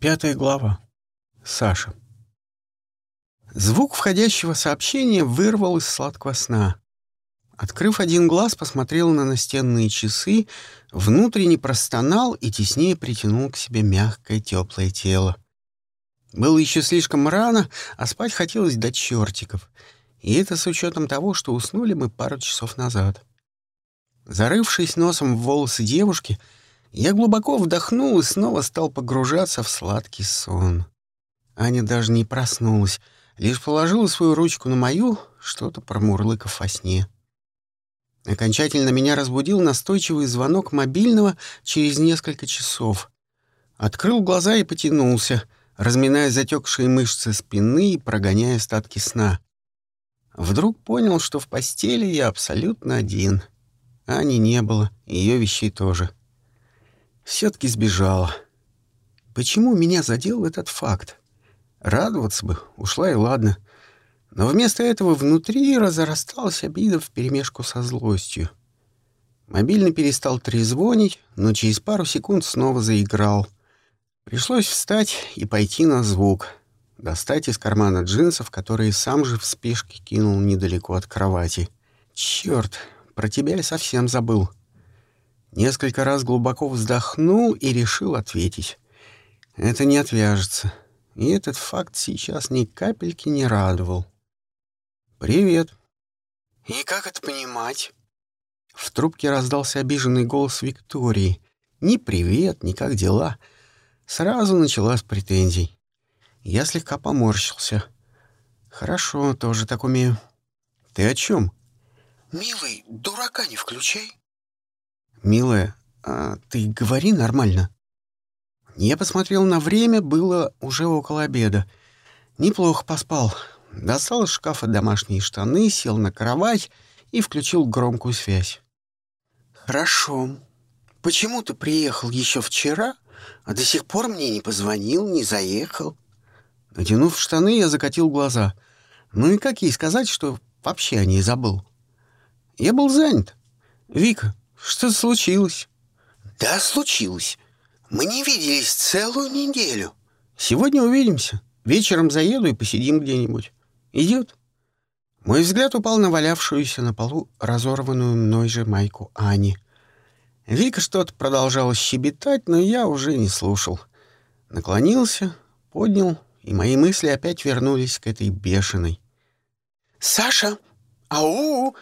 Пятая глава. Саша. Звук входящего сообщения вырвал из сладкого сна. Открыв один глаз, посмотрел на настенные часы, внутренне простонал и теснее притянул к себе мягкое теплое тело. Было еще слишком рано, а спать хотелось до чертиков. И это с учетом того, что уснули мы пару часов назад. Зарывшись носом в волосы девушки, я глубоко вдохнул и снова стал погружаться в сладкий сон. Аня даже не проснулась, лишь положила свою ручку на мою, что-то промурлыкав во сне. Окончательно меня разбудил настойчивый звонок мобильного через несколько часов. Открыл глаза и потянулся, разминая затекшие мышцы спины и прогоняя остатки сна. Вдруг понял, что в постели я абсолютно один. Ани не было, ее вещей тоже. — все-таки сбежала. Почему меня задел этот факт? Радоваться бы, ушла и ладно. Но вместо этого внутри разрасталась обида вперемешку со злостью. Мобильный перестал трезвонить, но через пару секунд снова заиграл. Пришлось встать и пойти на звук. Достать из кармана джинсов, которые сам же в спешке кинул недалеко от кровати. Черт, про тебя я совсем забыл. Несколько раз глубоко вздохнул и решил ответить. Это не отвяжется. И этот факт сейчас ни капельки не радовал. «Привет». «И как это понимать?» В трубке раздался обиженный голос Виктории. «Ни привет, ни как дела». Сразу началась претензий. Я слегка поморщился. «Хорошо, тоже так умею». «Ты о чем?» «Милый, дурака не включай». «Милая, а ты говори нормально». Я посмотрел на время, было уже около обеда. Неплохо поспал. Достал из шкафа домашние штаны, сел на кровать и включил громкую связь. «Хорошо. Почему ты приехал еще вчера, а до сих пор мне не позвонил, не заехал?» Натянув штаны, я закатил глаза. Ну и как ей сказать, что вообще о ней забыл? Я был занят. «Вика, что случилось? Да, случилось. Мы не виделись целую неделю. Сегодня увидимся. Вечером заеду и посидим где-нибудь. Идет? Мой взгляд упал на валявшуюся на полу разорванную мной же майку Ани. Вика что-то продолжала щебетать, но я уже не слушал. Наклонился, поднял, и мои мысли опять вернулись к этой бешеной. «Саша! Ау!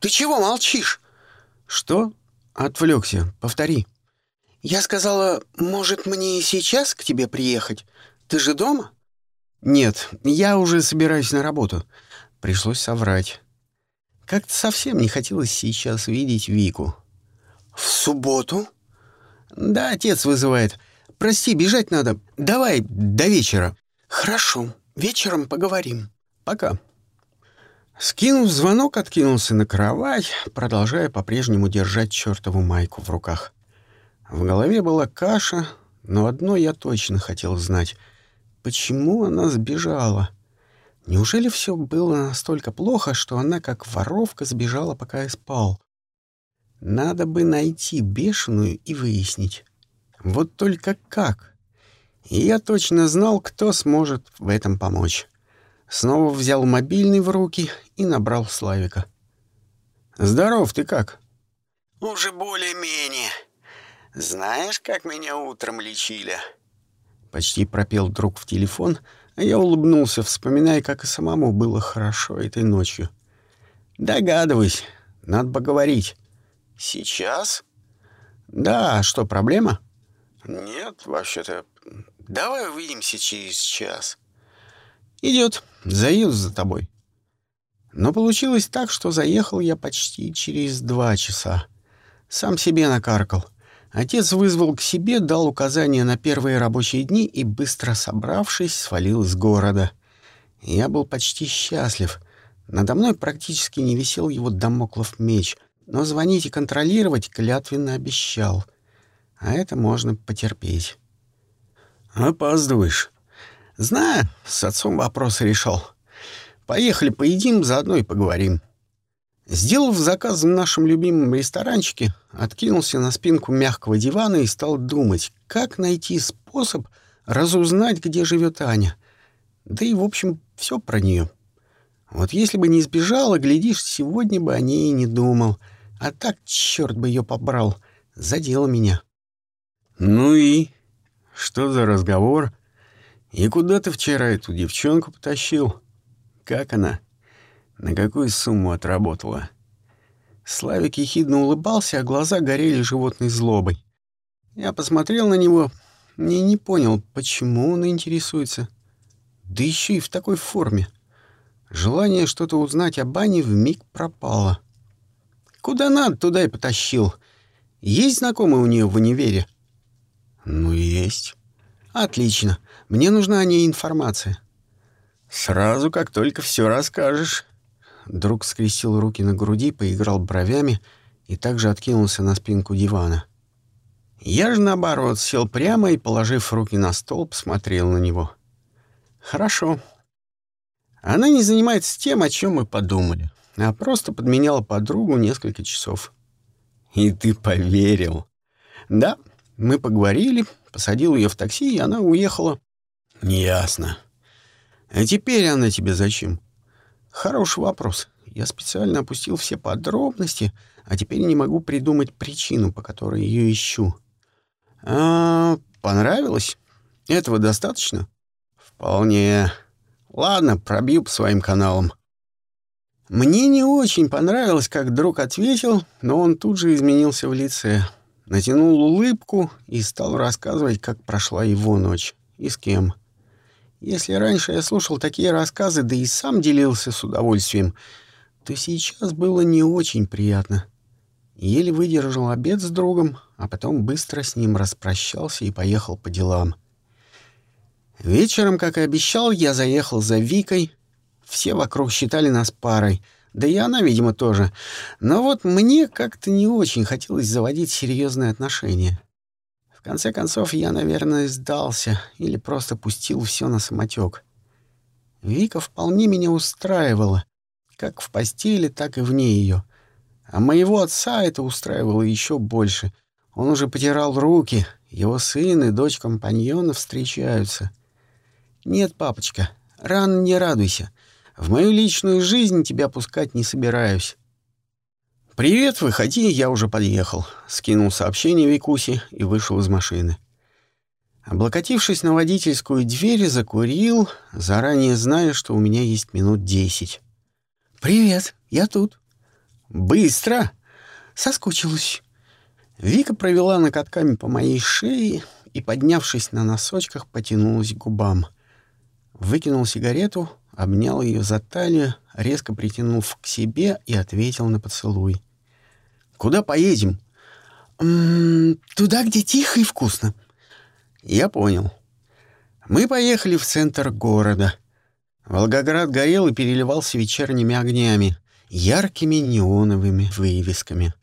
Ты чего молчишь?» «Что?» Отвлекся. Повтори. Я сказала, может, мне и сейчас к тебе приехать? Ты же дома? Нет, я уже собираюсь на работу. Пришлось соврать. Как-то совсем не хотелось сейчас видеть Вику. В субботу? Да, отец вызывает. Прости, бежать надо. Давай до вечера. Хорошо, вечером поговорим. Пока. Скинув звонок, откинулся на кровать, продолжая по-прежнему держать чертову майку в руках. В голове была каша, но одно я точно хотел знать. Почему она сбежала? Неужели все было настолько плохо, что она, как воровка, сбежала, пока я спал? Надо бы найти бешеную и выяснить. Вот только как? И я точно знал, кто сможет в этом помочь. Снова взял мобильный в руки и набрал Славика. «Здоров, ты как?» «Уже более-менее. Знаешь, как меня утром лечили?» Почти пропел друг в телефон, а я улыбнулся, вспоминая, как и самому было хорошо этой ночью. «Догадываюсь. Надо поговорить». «Сейчас?» «Да, а что, проблема?» «Нет, вообще-то. Давай увидимся через час». «Идет. Заеду за тобой». Но получилось так, что заехал я почти через два часа. Сам себе накаркал. Отец вызвал к себе, дал указания на первые рабочие дни и, быстро собравшись, свалил из города. Я был почти счастлив. Надо мной практически не висел его домоклов меч, но звонить и контролировать клятвенно обещал. А это можно потерпеть. «Опаздываешь», Знаю, с отцом вопрос решил. Поехали поедим, заодно и поговорим. Сделав заказ в нашем любимом ресторанчике, откинулся на спинку мягкого дивана и стал думать, как найти способ разузнать, где живет Аня. Да и, в общем, все про нее. Вот если бы не сбежала, глядишь, сегодня бы о ней и не думал. А так, черт бы ее побрал, задел меня. Ну и? Что за разговор? И куда ты вчера эту девчонку потащил? Как она? На какую сумму отработала? Славик ехидно улыбался, а глаза горели животной злобой. Я посмотрел на него и не понял, почему он интересуется. Да еще и в такой форме. Желание что-то узнать о бане вмиг пропало. Куда надо, туда и потащил. Есть знакомый у нее в универе? Ну, есть. Отлично. Мне нужна о ней информация. Сразу, как только все расскажешь. Друг скрестил руки на груди, поиграл бровями и также откинулся на спинку дивана. Я же, наоборот, сел прямо и, положив руки на стол, посмотрел на него. «Хорошо. Она не занимается тем, о чем мы подумали, а просто подменяла подругу несколько часов». «И ты поверил?» «Да, мы поговорили, посадил ее в такси, и она уехала». «Ясно. А теперь она тебе зачем?» Хороший вопрос. Я специально опустил все подробности, а теперь не могу придумать причину, по которой ее ищу. А, понравилось? Этого достаточно? Вполне. Ладно, пробью по своим каналам. Мне не очень понравилось, как друг ответил, но он тут же изменился в лице. Натянул улыбку и стал рассказывать, как прошла его ночь и с кем. Если раньше я слушал такие рассказы, да и сам делился с удовольствием, то сейчас было не очень приятно. Еле выдержал обед с другом, а потом быстро с ним распрощался и поехал по делам. Вечером, как и обещал, я заехал за Викой. Все вокруг считали нас парой, да и она, видимо, тоже. Но вот мне как-то не очень хотелось заводить серьезные отношения. В конце концов, я, наверное, сдался или просто пустил все на самотек. Вика вполне меня устраивала, как в постели, так и вне ее. А моего отца это устраивало еще больше. Он уже потирал руки, его сын и дочь компаньона встречаются. «Нет, папочка, рано не радуйся. В мою личную жизнь тебя пускать не собираюсь. «Привет, выходи, я уже подъехал», — скинул сообщение Викуси и вышел из машины. Облокотившись на водительскую дверь, закурил, заранее зная, что у меня есть минут десять. «Привет, я тут». «Быстро!» «Соскучилась». Вика провела накатками по моей шее и, поднявшись на носочках, потянулась к губам. Выкинул сигарету, обнял ее за талию, резко притянув к себе и ответил на поцелуй. «Куда поедем?» «М -м, «Туда, где тихо и вкусно». «Я понял». Мы поехали в центр города. Волгоград горел и переливался вечерними огнями, яркими неоновыми вывесками.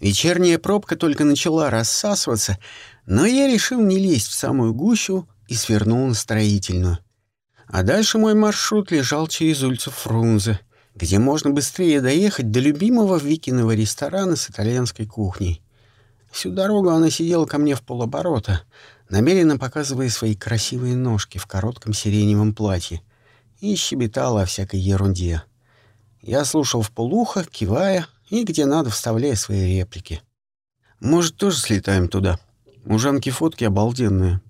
Вечерняя пробка только начала рассасываться, но я решил не лезть в самую гущу и свернул на строительную. А дальше мой маршрут лежал через улицу Фрунзе, где можно быстрее доехать до любимого Викиного ресторана с итальянской кухней. Всю дорогу она сидела ко мне в полоборота, намеренно показывая свои красивые ножки в коротком сиреневом платье, и щебетала о всякой ерунде. Я слушал в полухо, кивая и где надо вставляя свои реплики. «Может, тоже слетаем туда? У Жанки фотки обалденные».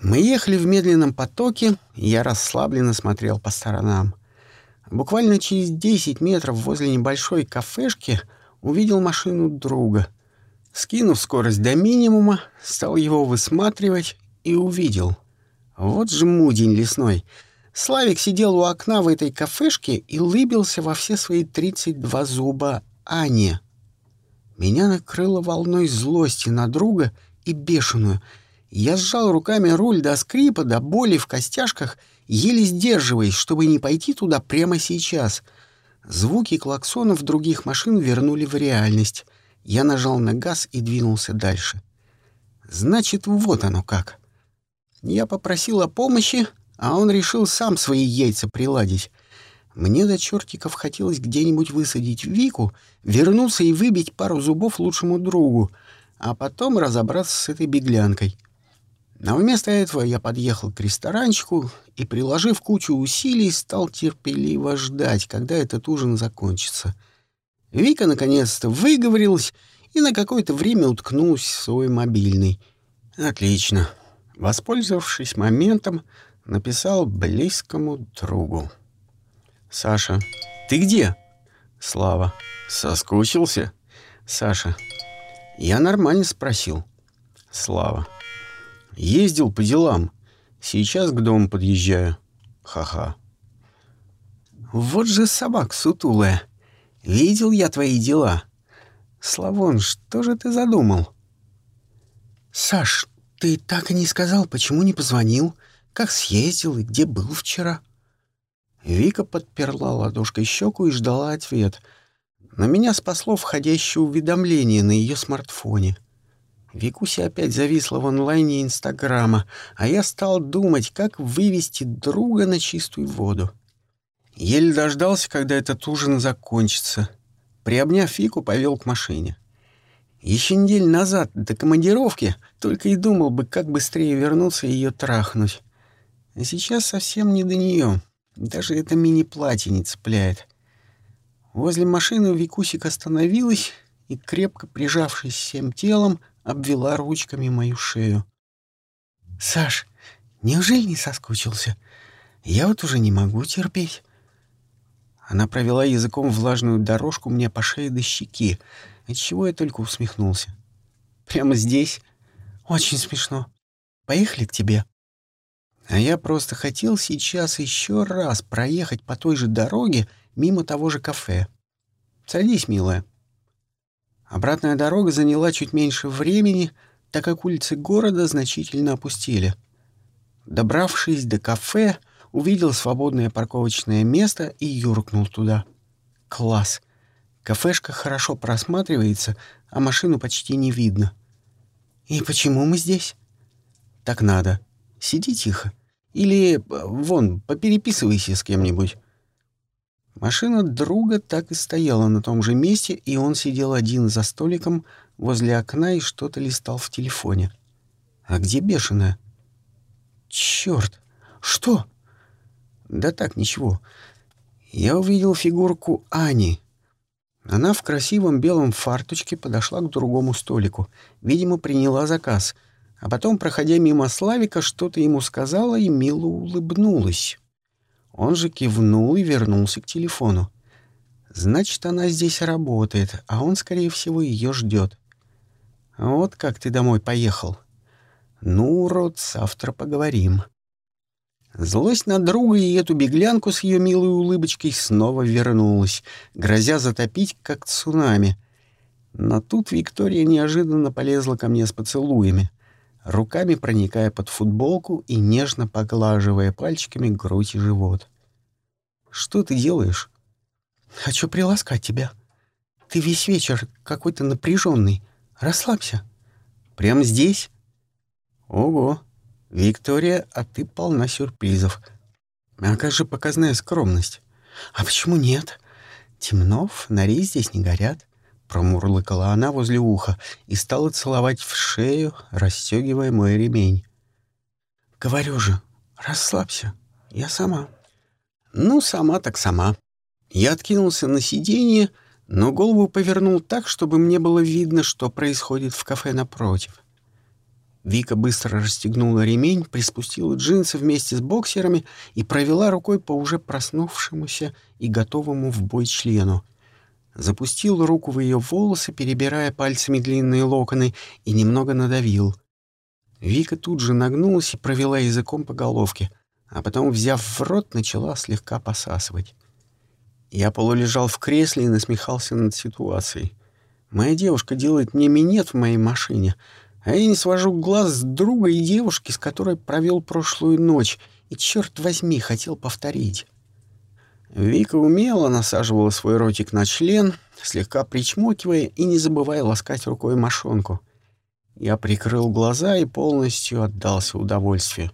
Мы ехали в медленном потоке, я расслабленно смотрел по сторонам. Буквально через 10 метров возле небольшой кафешки увидел машину друга. Скинув скорость до минимума, стал его высматривать и увидел. Вот же мудень лесной. Славик сидел у окна в этой кафешке и лыбился во все свои 32 зуба Ане. Меня накрыло волной злости на друга и бешеную — я сжал руками руль до скрипа, до боли в костяшках, еле сдерживаясь, чтобы не пойти туда прямо сейчас. Звуки клаксонов других машин вернули в реальность. Я нажал на газ и двинулся дальше. Значит, вот оно как. Я попросил о помощи, а он решил сам свои яйца приладить. Мне до чертиков хотелось где-нибудь высадить Вику, вернуться и выбить пару зубов лучшему другу, а потом разобраться с этой беглянкой — Но вместо этого я подъехал к ресторанчику и, приложив кучу усилий, стал терпеливо ждать, когда этот ужин закончится. Вика наконец-то выговорилась и на какое-то время уткнулась в свой мобильный. Отлично. Воспользовавшись моментом, написал близкому другу. «Саша, ты где?» «Слава, соскучился?» «Саша, я нормально спросил». «Слава, ездил по делам. Сейчас к дому подъезжаю. Ха-ха». «Вот же собак сутулая. Видел я твои дела. Славон, что же ты задумал?» «Саш, ты так и не сказал, почему не позвонил, как съездил и где был вчера?» Вика подперла ладошкой щеку и ждала ответ. Но меня спасло входящее уведомление на ее смартфоне. Викуся опять зависла в онлайне Инстаграма, а я стал думать, как вывести друга на чистую воду. Еле дождался, когда этот ужин закончится. Приобняв Вику, повел к машине. Еще неделю назад, до командировки, только и думал бы, как быстрее вернуться и ее трахнуть. А сейчас совсем не до нее. Даже это мини-платье не цепляет. Возле машины Викусик остановилась и, крепко прижавшись всем телом, обвела ручками мою шею. «Саш, неужели не соскучился? Я вот уже не могу терпеть». Она провела языком влажную дорожку мне по шее до щеки, отчего я только усмехнулся. «Прямо здесь? Очень смешно. Поехали к тебе?» А я просто хотел сейчас еще раз проехать по той же дороге мимо того же кафе. Садись, милая. Обратная дорога заняла чуть меньше времени, так как улицы города значительно опустили. Добравшись до кафе, увидел свободное парковочное место и юркнул туда. Класс! Кафешка хорошо просматривается, а машину почти не видно. И почему мы здесь? Так надо. Сиди тихо. Или, э, вон, попереписывайся с кем-нибудь». Машина друга так и стояла на том же месте, и он сидел один за столиком возле окна и что-то листал в телефоне. «А где бешеная?» «Чёрт! Что?» «Да так, ничего. Я увидел фигурку Ани. Она в красивом белом фарточке подошла к другому столику. Видимо, приняла заказ — а потом, проходя мимо Славика, что-то ему сказала и мило улыбнулась. Он же кивнул и вернулся к телефону. Значит, она здесь работает, а он, скорее всего, ее ждет. Вот как ты домой поехал. Ну, урод, завтра поговорим. Злость на друга и эту беглянку с ее милой улыбочкой снова вернулась, грозя затопить, как цунами. Но тут Виктория неожиданно полезла ко мне с поцелуями руками проникая под футболку и нежно поглаживая пальчиками грудь и живот. «Что ты делаешь?» «Хочу приласкать тебя. Ты весь вечер какой-то напряженный. Расслабься». «Прямо здесь?» «Ого! Виктория, а ты полна сюрпризов. А как же показная скромность?» «А почему нет? Темно, фонари здесь не горят. Промурлыкала она возле уха и стала целовать в шею, расстегивая мой ремень. «Говорю же, расслабься, я сама». «Ну, сама так сама». Я откинулся на сиденье, но голову повернул так, чтобы мне было видно, что происходит в кафе напротив. Вика быстро расстегнула ремень, приспустила джинсы вместе с боксерами и провела рукой по уже проснувшемуся и готовому в бой члену — запустил руку в ее волосы, перебирая пальцами длинные локоны, и немного надавил. Вика тут же нагнулась и провела языком по головке, а потом, взяв в рот, начала слегка посасывать. Я полулежал в кресле и насмехался над ситуацией. Моя девушка делает мне минет в моей машине, а я не свожу глаз с друга и девушки, с которой провел прошлую ночь, и, черт возьми, хотел повторить. Вика умело насаживала свой ротик на член, слегка причмокивая и не забывая ласкать рукой мошонку. Я прикрыл глаза и полностью отдался удовольствию.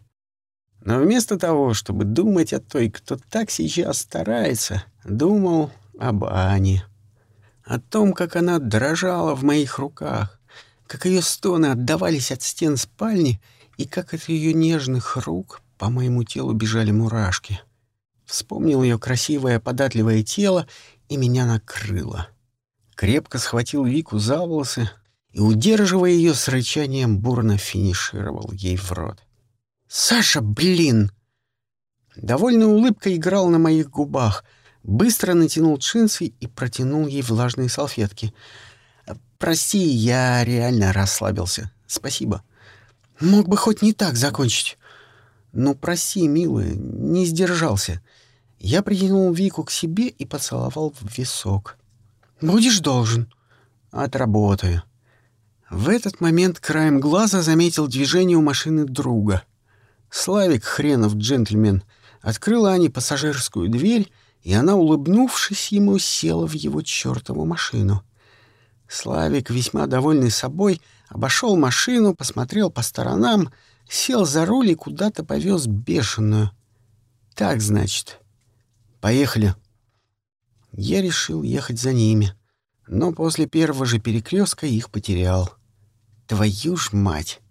Но вместо того, чтобы думать о той, кто так сейчас старается, думал об Ане. О том, как она дрожала в моих руках, как ее стоны отдавались от стен спальни и как от ее нежных рук по моему телу бежали мурашки. Вспомнил ее красивое податливое тело, и меня накрыло. Крепко схватил Вику за волосы и, удерживая ее с рычанием, бурно финишировал ей в рот. «Саша, блин!» Довольная улыбка играла на моих губах. Быстро натянул джинсы и протянул ей влажные салфетки. «Прости, я реально расслабился. Спасибо. Мог бы хоть не так закончить». «Ну, прости, милая, не сдержался». Я притянул Вику к себе и поцеловал в висок. «Будешь должен». «Отработаю». В этот момент краем глаза заметил движение у машины друга. Славик, хренов джентльмен, открыла Ане пассажирскую дверь, и она, улыбнувшись ему, села в его чертову машину. Славик, весьма довольный собой, обошел машину, посмотрел по сторонам, сел за руль и куда-то повез бешеную. Так, значит. Поехали. Я решил ехать за ними, но после первого же перекрестка их потерял. Твою ж мать!